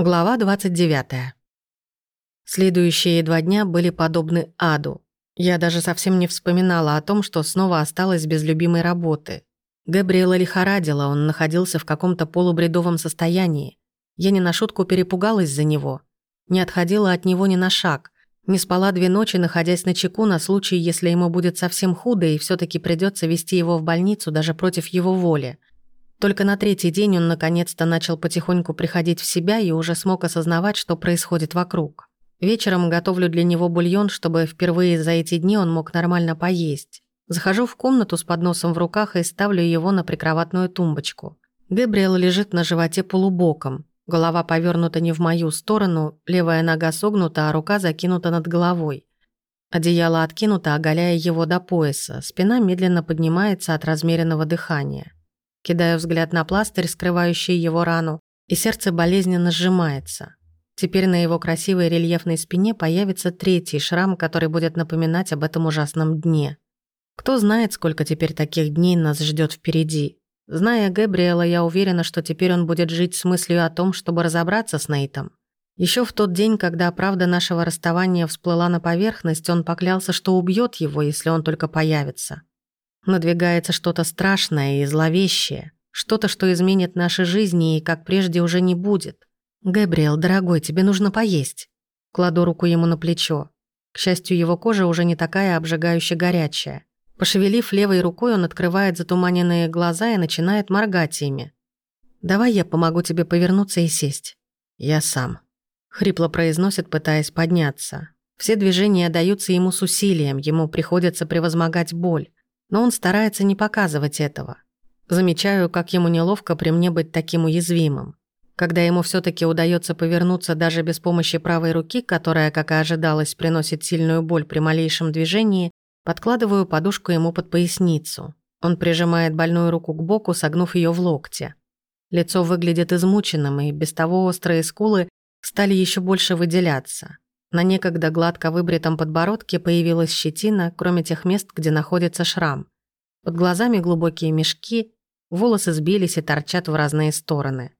Глава 29. Следующие два дня были подобны аду. Я даже совсем не вспоминала о том, что снова осталась без любимой работы. Габриэла лихорадила, он находился в каком-то полубредовом состоянии. Я не на шутку перепугалась за него. Не отходила от него ни на шаг. Не спала две ночи, находясь на чеку на случай, если ему будет совсем худо и все таки придется вести его в больницу даже против его воли. Только на третий день он наконец-то начал потихоньку приходить в себя и уже смог осознавать, что происходит вокруг. Вечером готовлю для него бульон, чтобы впервые за эти дни он мог нормально поесть. Захожу в комнату с подносом в руках и ставлю его на прикроватную тумбочку. Габриэл лежит на животе полубоком. Голова повернута не в мою сторону, левая нога согнута, а рука закинута над головой. Одеяло откинуто, оголяя его до пояса. Спина медленно поднимается от размеренного дыхания. Кидаю взгляд на пластырь, скрывающий его рану, и сердце болезненно сжимается. Теперь на его красивой рельефной спине появится третий шрам, который будет напоминать об этом ужасном дне. Кто знает, сколько теперь таких дней нас ждет впереди. Зная Гэбриэла, я уверена, что теперь он будет жить с мыслью о том, чтобы разобраться с Нейтом. Еще в тот день, когда правда нашего расставания всплыла на поверхность, он поклялся, что убьет его, если он только появится. Надвигается что-то страшное и зловещее, что-то, что изменит наши жизни и, как прежде, уже не будет. «Габриэл, дорогой, тебе нужно поесть». Кладу руку ему на плечо. К счастью, его кожа уже не такая обжигающе горячая. Пошевелив левой рукой, он открывает затуманенные глаза и начинает моргать ими. «Давай я помогу тебе повернуться и сесть». «Я сам», — хрипло произносит, пытаясь подняться. Все движения даются ему с усилием, ему приходится превозмогать боль но он старается не показывать этого. Замечаю, как ему неловко при мне быть таким уязвимым. Когда ему все таки удается повернуться даже без помощи правой руки, которая, как и ожидалось, приносит сильную боль при малейшем движении, подкладываю подушку ему под поясницу. Он прижимает больную руку к боку, согнув ее в локте. Лицо выглядит измученным, и без того острые скулы стали еще больше выделяться. На некогда гладко выбритом подбородке появилась щетина, кроме тех мест, где находится шрам. Под глазами глубокие мешки, волосы сбились и торчат в разные стороны.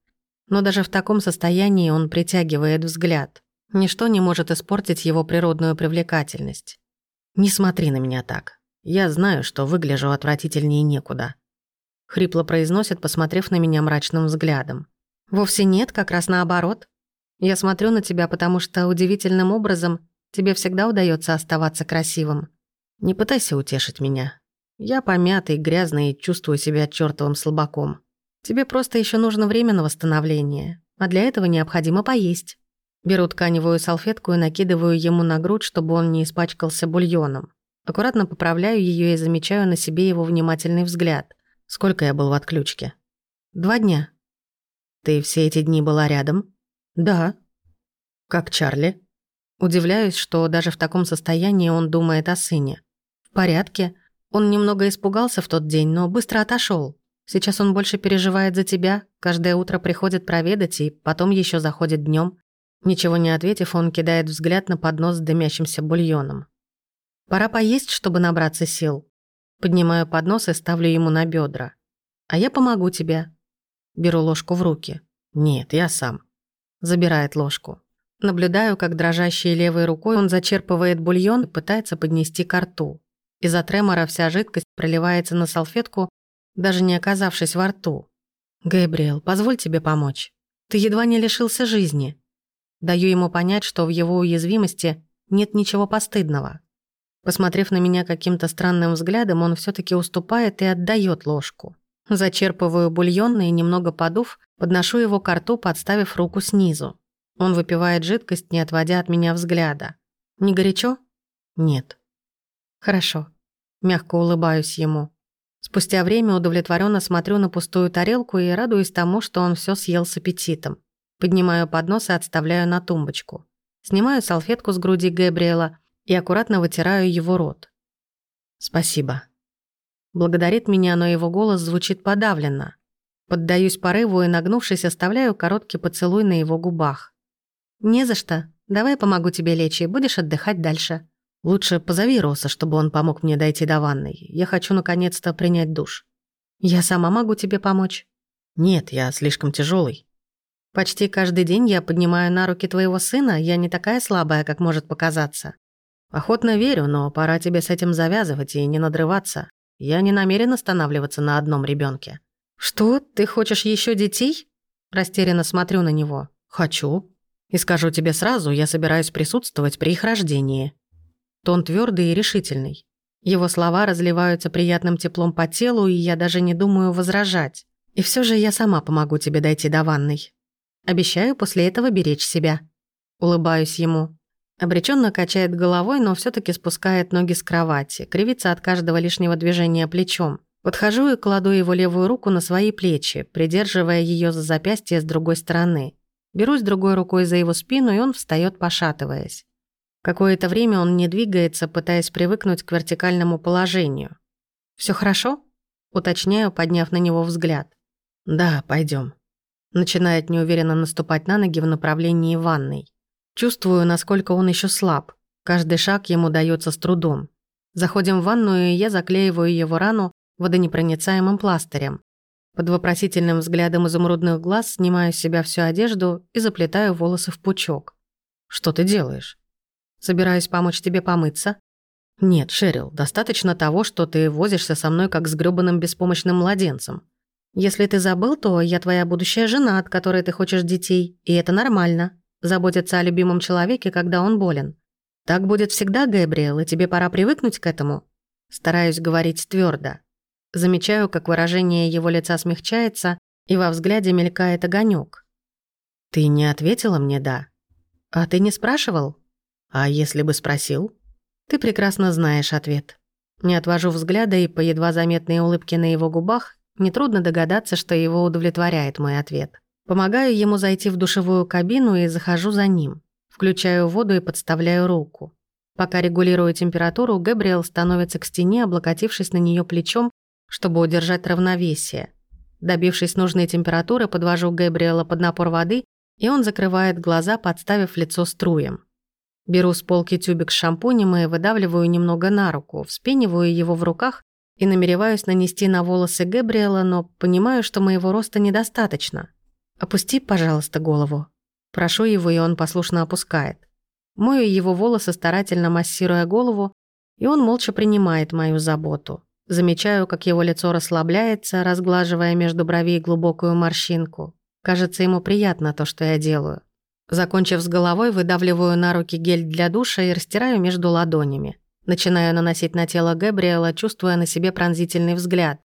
Но даже в таком состоянии он притягивает взгляд. Ничто не может испортить его природную привлекательность. «Не смотри на меня так. Я знаю, что выгляжу отвратительнее некуда», — хрипло произносит, посмотрев на меня мрачным взглядом. «Вовсе нет, как раз наоборот. Я смотрю на тебя, потому что удивительным образом тебе всегда удается оставаться красивым. Не пытайся утешить меня. Я помятый, грязный и чувствую себя чёртовым слабаком. Тебе просто еще нужно время на восстановление, а для этого необходимо поесть. Беру тканевую салфетку и накидываю ему на грудь, чтобы он не испачкался бульоном. Аккуратно поправляю ее и замечаю на себе его внимательный взгляд. Сколько я был в отключке? Два дня. Ты все эти дни была рядом? «Да». «Как Чарли?» Удивляюсь, что даже в таком состоянии он думает о сыне. «В порядке. Он немного испугался в тот день, но быстро отошел. Сейчас он больше переживает за тебя, каждое утро приходит проведать и потом еще заходит днем. Ничего не ответив, он кидает взгляд на поднос с дымящимся бульоном. «Пора поесть, чтобы набраться сил». Поднимаю поднос и ставлю ему на бедра. «А я помогу тебе». Беру ложку в руки. «Нет, я сам». Забирает ложку. Наблюдаю, как дрожащей левой рукой он зачерпывает бульон и пытается поднести ко рту. Из-за тремора вся жидкость проливается на салфетку, даже не оказавшись во рту. «Гэбриэл, позволь тебе помочь. Ты едва не лишился жизни». Даю ему понять, что в его уязвимости нет ничего постыдного. Посмотрев на меня каким-то странным взглядом, он все таки уступает и отдает ложку. Зачерпываю бульон и, немного подув, подношу его к рту, подставив руку снизу. Он выпивает жидкость, не отводя от меня взгляда. «Не горячо?» «Нет». «Хорошо». Мягко улыбаюсь ему. Спустя время удовлетворенно смотрю на пустую тарелку и радуюсь тому, что он все съел с аппетитом. Поднимаю поднос и отставляю на тумбочку. Снимаю салфетку с груди Гэбриэла и аккуратно вытираю его рот. «Спасибо», Благодарит меня, но его голос звучит подавленно. Поддаюсь порыву и, нагнувшись, оставляю короткий поцелуй на его губах. «Не за что. Давай помогу тебе лечь и будешь отдыхать дальше. Лучше позови Роса, чтобы он помог мне дойти до ванной. Я хочу наконец-то принять душ. Я сама могу тебе помочь». «Нет, я слишком тяжелый. Почти каждый день я поднимаю на руки твоего сына, я не такая слабая, как может показаться. Охотно верю, но пора тебе с этим завязывать и не надрываться. Я не намерен останавливаться на одном ребенке. Что, ты хочешь еще детей? Растерянно смотрю на него. Хочу. И скажу тебе сразу, я собираюсь присутствовать при их рождении. Тон твердый и решительный. Его слова разливаются приятным теплом по телу, и я даже не думаю возражать. И все же я сама помогу тебе дойти до ванной. Обещаю после этого беречь себя. Улыбаюсь ему. Обреченно качает головой, но все таки спускает ноги с кровати, кривится от каждого лишнего движения плечом. Подхожу и кладу его левую руку на свои плечи, придерживая ее за запястье с другой стороны. Берусь другой рукой за его спину, и он встает, пошатываясь. Какое-то время он не двигается, пытаясь привыкнуть к вертикальному положению. Все хорошо?» — уточняю, подняв на него взгляд. «Да, пойдем. Начинает неуверенно наступать на ноги в направлении ванной. Чувствую, насколько он еще слаб. Каждый шаг ему дается с трудом. Заходим в ванную, и я заклеиваю его рану водонепроницаемым пластырем. Под вопросительным взглядом изумрудных глаз снимаю с себя всю одежду и заплетаю волосы в пучок. «Что ты делаешь?» Собираюсь помочь тебе помыться?» «Нет, Шерил, достаточно того, что ты возишься со мной как с грёбаным беспомощным младенцем. Если ты забыл, то я твоя будущая жена, от которой ты хочешь детей, и это нормально. Заботиться о любимом человеке, когда он болен. Так будет всегда, Гэбриэл, и тебе пора привыкнуть к этому». Стараюсь говорить твердо. Замечаю, как выражение его лица смягчается, и во взгляде мелькает огонек. «Ты не ответила мне «да»?» «А ты не спрашивал?» А если бы спросил? Ты прекрасно знаешь ответ. Не отвожу взгляда, и по едва заметной улыбке на его губах нетрудно догадаться, что его удовлетворяет мой ответ. Помогаю ему зайти в душевую кабину и захожу за ним. Включаю воду и подставляю руку. Пока регулирую температуру, Габриэл становится к стене, облокотившись на нее плечом, чтобы удержать равновесие. Добившись нужной температуры, подвожу Габриэла под напор воды, и он закрывает глаза, подставив лицо струям. Беру с полки тюбик с шампунем и выдавливаю немного на руку, вспениваю его в руках и намереваюсь нанести на волосы Гэбриэла, но понимаю, что моего роста недостаточно. «Опусти, пожалуйста, голову». Прошу его, и он послушно опускает. Мою его волосы, старательно массируя голову, и он молча принимает мою заботу. Замечаю, как его лицо расслабляется, разглаживая между бровей глубокую морщинку. Кажется, ему приятно то, что я делаю. Закончив с головой, выдавливаю на руки гель для душа и растираю между ладонями. Начинаю наносить на тело Габриэла, чувствуя на себе пронзительный взгляд.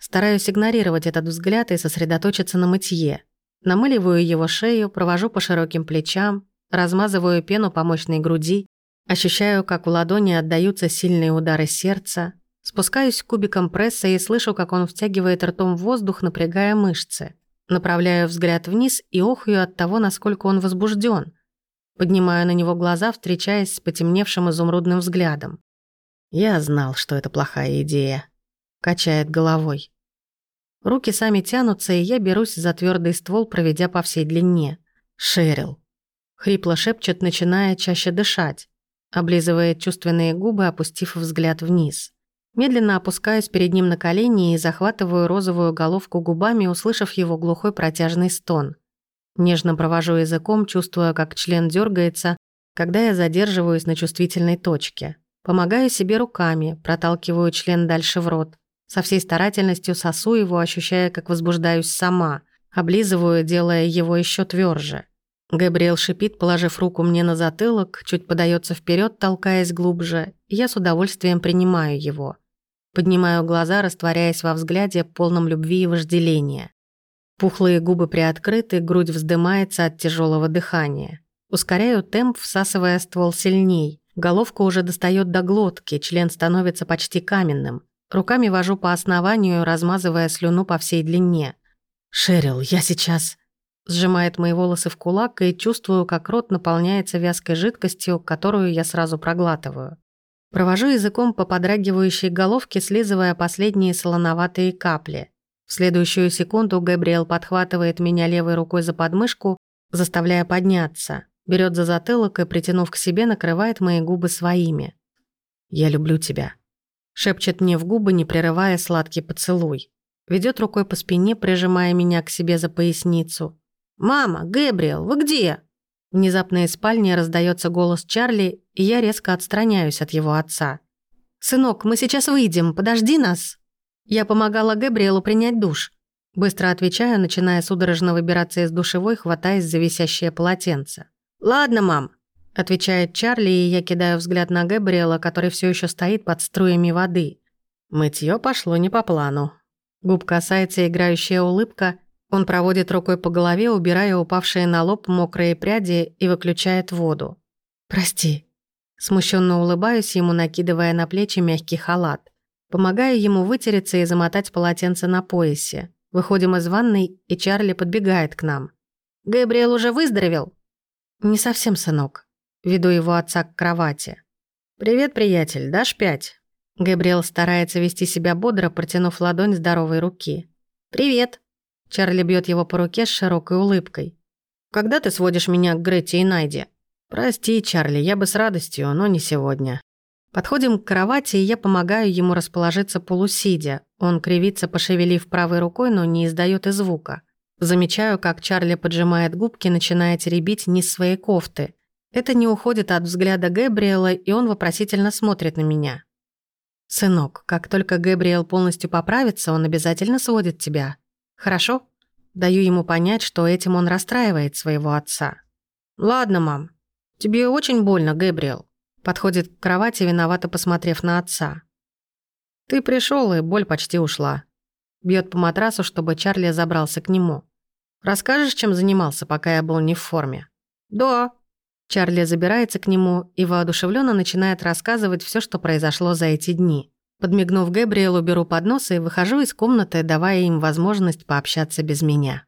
Стараюсь игнорировать этот взгляд и сосредоточиться на мытье. Намыливаю его шею, провожу по широким плечам, размазываю пену по мощной груди, ощущаю, как в ладони отдаются сильные удары сердца, спускаюсь кубиком пресса и слышу, как он втягивает ртом воздух, напрягая мышцы. Направляю взгляд вниз и охую от того, насколько он возбужден. Поднимаю на него глаза, встречаясь с потемневшим изумрудным взглядом. «Я знал, что это плохая идея», — качает головой. Руки сами тянутся, и я берусь за твердый ствол, проведя по всей длине. «Шерил». Хрипло шепчет, начиная чаще дышать. Облизывает чувственные губы, опустив взгляд вниз. Медленно опускаюсь перед ним на колени и захватываю розовую головку губами, услышав его глухой протяжный стон. Нежно провожу языком, чувствуя, как член дергается, когда я задерживаюсь на чувствительной точке. Помогаю себе руками, проталкиваю член дальше в рот. Со всей старательностью сосу его, ощущая, как возбуждаюсь сама. Облизываю, делая его еще тверже. Габриэл шипит, положив руку мне на затылок, чуть подается вперед, толкаясь глубже, и я с удовольствием принимаю его. Поднимаю глаза, растворяясь во взгляде, полном любви и вожделения. Пухлые губы приоткрыты, грудь вздымается от тяжелого дыхания. Ускоряю темп, всасывая ствол сильней. Головка уже достает до глотки, член становится почти каменным. Руками вожу по основанию, размазывая слюну по всей длине. «Шерил, я сейчас...» Сжимает мои волосы в кулак и чувствую, как рот наполняется вязкой жидкостью, которую я сразу проглатываю. Провожу языком по подрагивающей головке, слизывая последние солоноватые капли. В следующую секунду Габриэл подхватывает меня левой рукой за подмышку, заставляя подняться, берет за затылок и, притянув к себе, накрывает мои губы своими. «Я люблю тебя», — шепчет мне в губы, не прерывая сладкий поцелуй. Ведет рукой по спине, прижимая меня к себе за поясницу. «Мама, Гэбриэл, вы где?» Внезапно из спальни раздается голос Чарли, и я резко отстраняюсь от его отца. «Сынок, мы сейчас выйдем, подожди нас!» Я помогала Габриэлу принять душ. Быстро отвечаю, начиная судорожно выбираться из душевой, хватаясь за висящее полотенце. «Ладно, мам», — отвечает Чарли, и я кидаю взгляд на Габриэла, который все еще стоит под струями воды. Мытье пошло не по плану. Губ касается играющая улыбка, он проводит рукой по голове, убирая упавшие на лоб мокрые пряди и выключает воду. «Прости». Смущенно улыбаюсь ему, накидывая на плечи мягкий халат. Помогаю ему вытереться и замотать полотенце на поясе. Выходим из ванной, и Чарли подбегает к нам. «Габриэл уже выздоровел?» «Не совсем, сынок». Веду его отца к кровати. «Привет, приятель, дашь пять?» Габриэл старается вести себя бодро, протянув ладонь здоровой руки. «Привет!» Чарли бьет его по руке с широкой улыбкой. «Когда ты сводишь меня к Гретте и Найде?» «Прости, Чарли, я бы с радостью, но не сегодня». Подходим к кровати, и я помогаю ему расположиться полусидя. Он кривится, пошевелив правой рукой, но не издает и звука. Замечаю, как Чарли поджимает губки, начиная теребить низ своей кофты. Это не уходит от взгляда Гэбриэла, и он вопросительно смотрит на меня. «Сынок, как только Гэбриэл полностью поправится, он обязательно сводит тебя. Хорошо?» Даю ему понять, что этим он расстраивает своего отца. «Ладно, мам. Тебе очень больно, Гэбриэл». Подходит к кровати, виновато посмотрев на отца. «Ты пришел, и боль почти ушла». Бьет по матрасу, чтобы Чарли забрался к нему. «Расскажешь, чем занимался, пока я был не в форме?» «Да». Чарли забирается к нему и воодушевленно начинает рассказывать все, что произошло за эти дни. Подмигнув Гэбриэлу, беру поднос и выхожу из комнаты, давая им возможность пообщаться без меня.